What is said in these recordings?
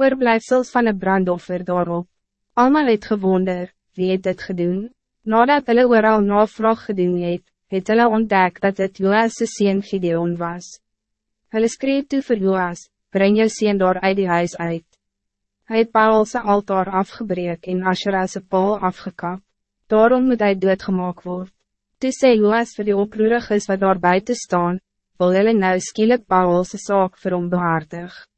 Oorblijfsels van een brandoffer daarop. Almal het gewonder, wie het dit gedoen? Nadat hulle ooral navraag gedoen het, het hulle ontdek dat het Joas' sien Gideon was. Hulle skreef toe vir Joas, breng jou sien daar uit die huis uit. Hij het Baalse altaar afgebreek en Asherah's paal afgekap. Daarom moet hij doodgemaak word. Toe sê Joas vir die oproeriges wat daar buiten staan, wil hulle nou skielik Baalse saak vir hom behartig.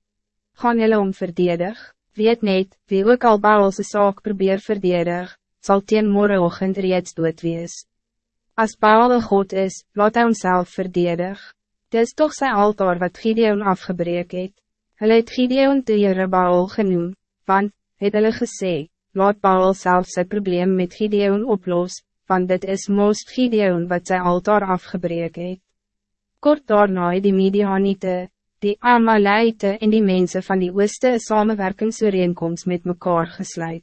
Gaan hulle om verdedig, weet net, wie ook al Baalse saak probeer verdedig, zal teen morgenochtend reeds dood wees. As Baal een God is, laat hy homself verdedig. Dit is toch zijn altaar wat Gideon afgebreek het. Hulle het Gideon te Jerubaal genoem, want, het hulle gesê, laat Baal zelf zijn probleem met Gideon oplos, want dit is most Gideon wat zijn altaar afgebreek het. Kort daarna het die Midianite, die Amalite en die mensen van die ooste een samenwerkingsooreenkomst met mekaar gesluit.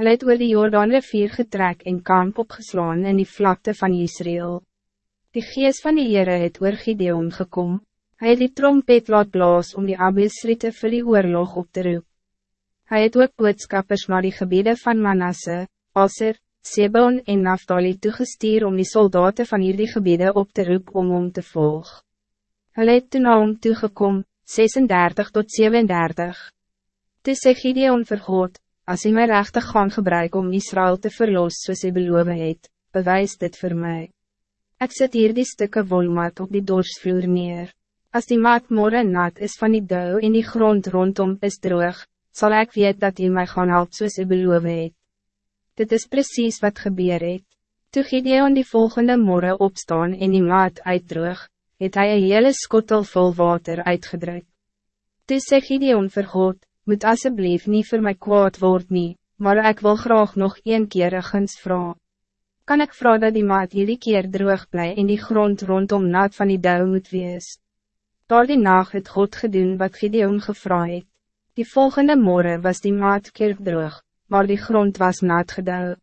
Hulle het oor die Jordaan rivier getrek en kamp opgeslaan in die vlakte van Israël. Die geest van die Heere het oor Gideon gekom, hy het die trompet laat blaas om die Abisriete vir die oorlog op te roep. Hij het ook boodskappers naar die gebieden van Manasse, Aser, Sebon en Naftali toegestuur om die soldaten van hierdie gebieden op te roep om om te volg. Hulle het toen om toegekom, 36 tot 37. Toe sê Gideon vir God, as hy my rechtig gaan gebruik om Israël te verlos soos hy beloof het, bewys dit voor mij. Ik zet hier die stukken wolmat op die dorsvloer neer. Als die maat morgen nat is van die dou en die grond rondom is droog, zal ik weet dat hij mij gaan helpen soos hy beloof het. Dit is precies wat gebeur het. Toe Gideon die volgende morgen opstaan en die maat uitdroog, het hy een hele skottel vol water uitgedrukt. Toe sê Gideon vir God, moet alsjeblieft niet voor mij kwaad word nie, maar ik wil graag nog een keer een guns vraag. Kan ik vragen dat die maat hierdie keer droog bly en die grond rondom nat van die dou moet wees? Door die nacht het God gedoen wat Gideon gevra het. Die volgende morgen was die maat kerk droog, maar die grond was nat gedouw.